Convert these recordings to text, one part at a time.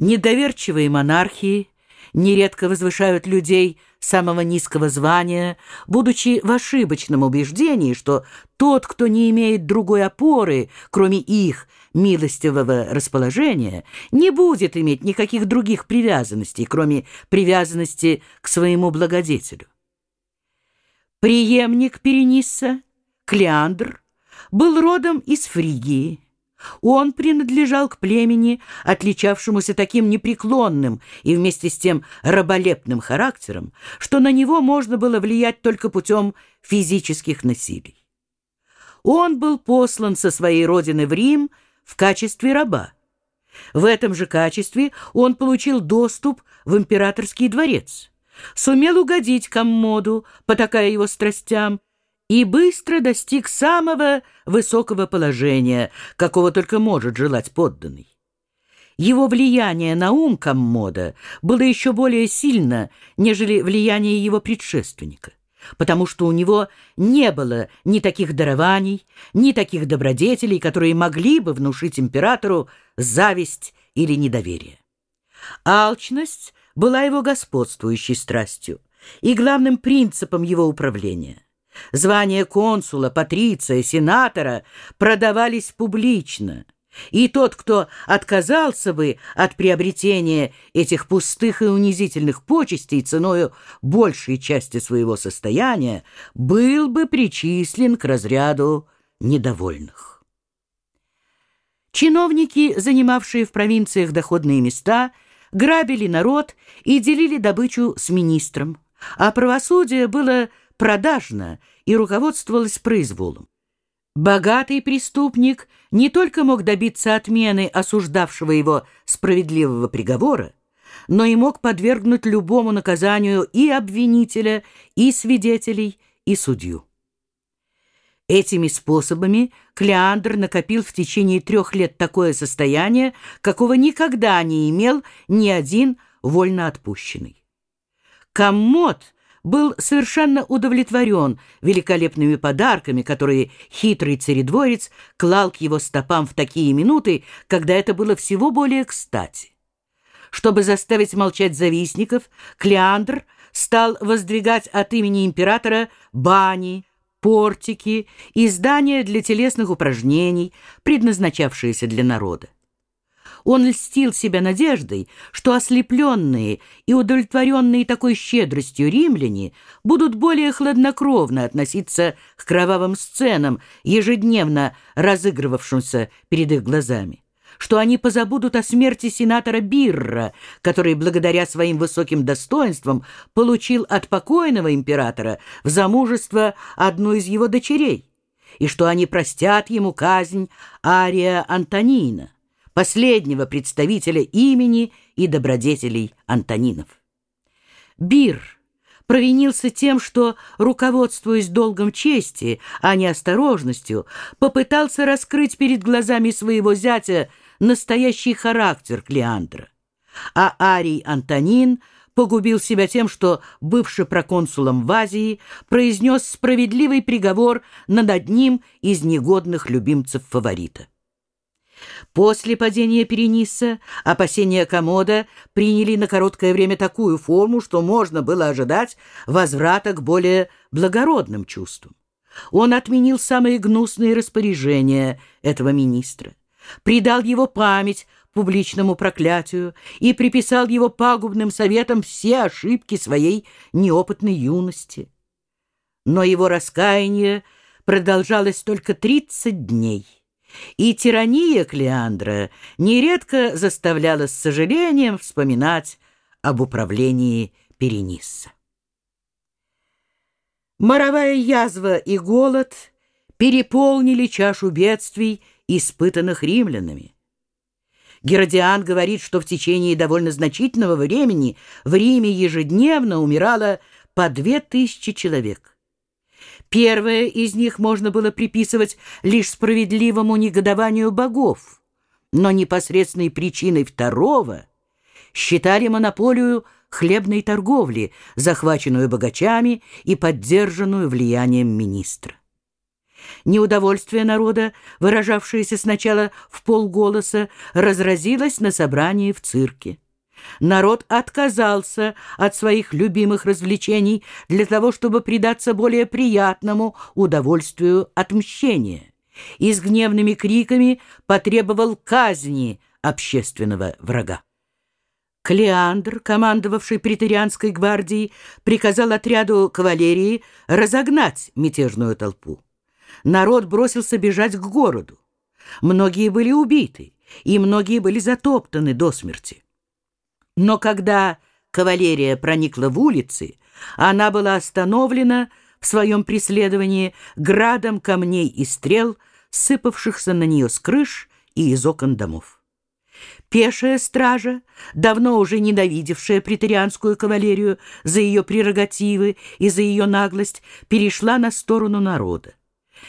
Недоверчивые монархии нередко возвышают людей самого низкого звания, будучи в ошибочном убеждении, что тот, кто не имеет другой опоры, кроме их милостивого расположения, не будет иметь никаких других привязанностей, кроме привязанности к своему благодетелю. Приемник Перенисса, Клеандр, был родом из Фригии. Он принадлежал к племени, отличавшемуся таким непреклонным и вместе с тем раболепным характером, что на него можно было влиять только путем физических насилий. Он был послан со своей родины в Рим в качестве раба. В этом же качестве он получил доступ в императорский дворец, сумел угодить коммоду, потакая его страстям, и быстро достиг самого высокого положения, какого только может желать подданный. Его влияние на ум Коммода было еще более сильно, нежели влияние его предшественника, потому что у него не было ни таких дарований, ни таких добродетелей, которые могли бы внушить императору зависть или недоверие. Алчность была его господствующей страстью и главным принципом его управления – Звания консула, патриция, сенатора продавались публично, и тот, кто отказался бы от приобретения этих пустых и унизительных почестей ценою большей части своего состояния, был бы причислен к разряду недовольных. Чиновники, занимавшие в провинциях доходные места, грабили народ и делили добычу с министром, а правосудие было продажно и руководствовалась произволом. Богатый преступник не только мог добиться отмены осуждавшего его справедливого приговора, но и мог подвергнуть любому наказанию и обвинителя, и свидетелей, и судью. Этими способами Клеандр накопил в течение трех лет такое состояние, какого никогда не имел ни один вольноотпущенный. Коммод — был совершенно удовлетворен великолепными подарками, которые хитрый царедворец клал к его стопам в такие минуты, когда это было всего более кстати. Чтобы заставить молчать завистников, Клеандр стал воздвигать от имени императора бани, портики и здания для телесных упражнений, предназначавшиеся для народа. Он льстил себя надеждой, что ослепленные и удовлетворенные такой щедростью римляне будут более хладнокровно относиться к кровавым сценам, ежедневно разыгрывавшимся перед их глазами что они позабудут о смерти сенатора Бирра, который благодаря своим высоким достоинствам получил от покойного императора в замужество одну из его дочерей, и что они простят ему казнь Ария Антонина последнего представителя имени и добродетелей Антонинов. Бир провинился тем, что, руководствуясь долгом чести, а не осторожностью, попытался раскрыть перед глазами своего зятя настоящий характер Клеандра. А Арий Антонин погубил себя тем, что, бывший проконсулом в Азии, произнес справедливый приговор над одним из негодных любимцев фаворита. После падения Перениса опасения Комода приняли на короткое время такую форму, что можно было ожидать возврата к более благородным чувствам. Он отменил самые гнусные распоряжения этого министра, придал его память публичному проклятию и приписал его пагубным советам все ошибки своей неопытной юности. Но его раскаяние продолжалось только тридцать дней. И тирания Клеандра нередко заставляла с сожалением вспоминать об управлении Перенисса. Моровая язва и голод переполнили чашу бедствий, испытанных римлянами. Геродиан говорит, что в течение довольно значительного времени в Риме ежедневно умирало по две тысячи человек. Первое из них можно было приписывать лишь справедливому негодованию богов, но непосредственной причиной второго считали монополию хлебной торговли, захваченную богачами и поддержанную влиянием министра. Неудовольствие народа, выражавшееся сначала в полголоса, разразилось на собрании в цирке. Народ отказался от своих любимых развлечений для того, чтобы предаться более приятному удовольствию отмщения, и с гневными криками потребовал казни общественного врага. Клеандр, командовавший претерианской гвардией, приказал отряду кавалерии разогнать мятежную толпу. Народ бросился бежать к городу. Многие были убиты, и многие были затоптаны до смерти. Но когда кавалерия проникла в улицы, она была остановлена в своем преследовании градом камней и стрел, сыпавшихся на нее с крыш и из окон домов. Пешая стража, давно уже ненавидевшая претерианскую кавалерию за ее прерогативы и за ее наглость, перешла на сторону народа.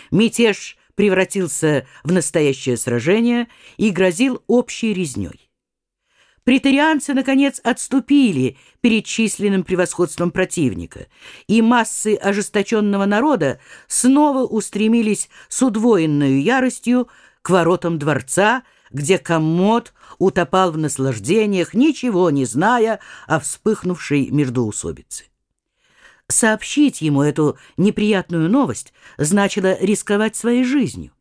Мятеж превратился в настоящее сражение и грозил общей резней. Претарианцы, наконец, отступили перед численным превосходством противника, и массы ожесточенного народа снова устремились с удвоенной яростью к воротам дворца, где коммод утопал в наслаждениях, ничего не зная о вспыхнувшей междоусобице. Сообщить ему эту неприятную новость значило рисковать своей жизнью.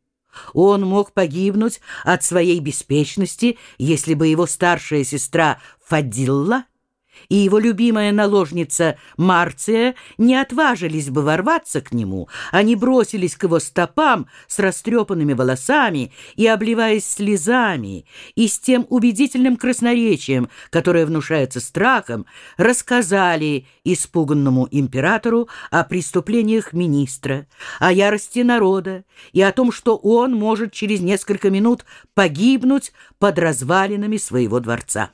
Он мог погибнуть от своей беспечности, если бы его старшая сестра Фадилла и его любимая наложница Марция не отважились бы ворваться к нему, они бросились к его стопам с растрепанными волосами и, обливаясь слезами, и с тем убедительным красноречием, которое внушается страхом, рассказали испуганному императору о преступлениях министра, о ярости народа и о том, что он может через несколько минут погибнуть под развалинами своего дворца.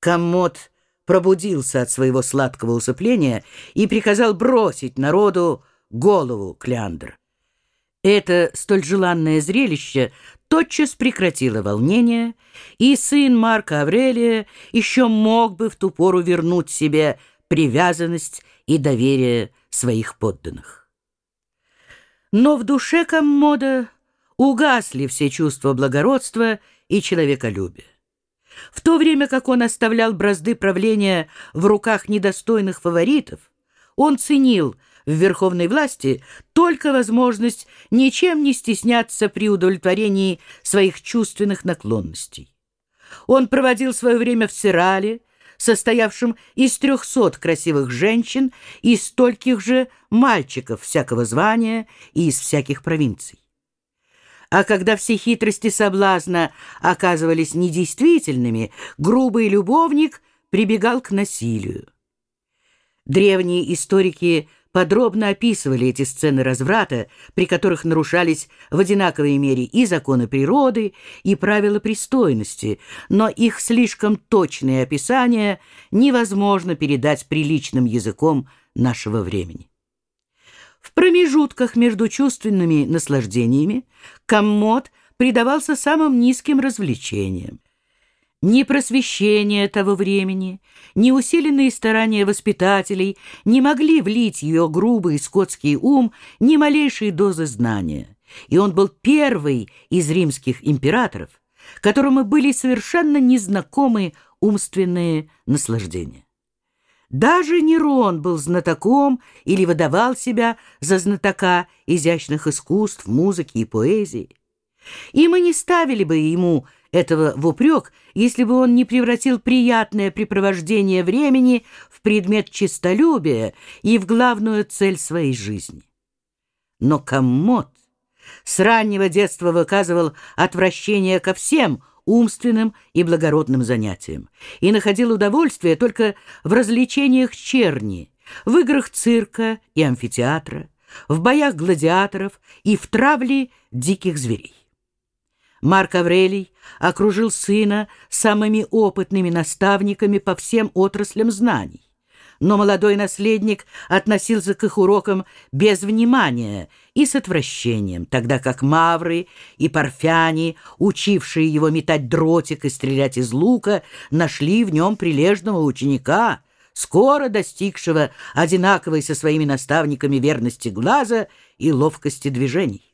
Комод пробудился от своего сладкого усыпления и приказал бросить народу голову Клеандра. Это столь желанное зрелище тотчас прекратило волнение, и сын Марка Аврелия еще мог бы в ту пору вернуть себе привязанность и доверие своих подданных. Но в душе Коммода угасли все чувства благородства и человеколюбия. В то время как он оставлял бразды правления в руках недостойных фаворитов, он ценил в верховной власти только возможность ничем не стесняться при удовлетворении своих чувственных наклонностей. Он проводил свое время в Сирале, состоявшем из трехсот красивых женщин и стольких же мальчиков всякого звания и из всяких провинций. А когда все хитрости соблазна оказывались недействительными, грубый любовник прибегал к насилию. Древние историки подробно описывали эти сцены разврата, при которых нарушались в одинаковой мере и законы природы, и правила пристойности, но их слишком точные описания невозможно передать приличным языком нашего времени. В промежутках между чувственными наслаждениями коммод предавался самым низким развлечениям. Ни просвещение того времени, ни усиленные старания воспитателей не могли влить ее грубый скотский ум ни малейшей дозы знания, и он был первый из римских императоров, которому были совершенно незнакомы умственные наслаждения. Даже Нерон был знатоком или выдавал себя за знатока изящных искусств, музыки и поэзии. И мы не ставили бы ему этого в упрек, если бы он не превратил приятное препровождение времени в предмет честолюбия и в главную цель своей жизни. Но Коммод с раннего детства выказывал отвращение ко всем умственным и благородным занятиям, и находил удовольствие только в развлечениях черни, в играх цирка и амфитеатра, в боях гладиаторов и в травле диких зверей. Марк Аврелий окружил сына самыми опытными наставниками по всем отраслям знаний но молодой наследник относился к их урокам без внимания и с отвращением, тогда как мавры и парфяне, учившие его метать дротик и стрелять из лука, нашли в нем прилежного ученика, скоро достигшего одинаковой со своими наставниками верности глаза и ловкости движений.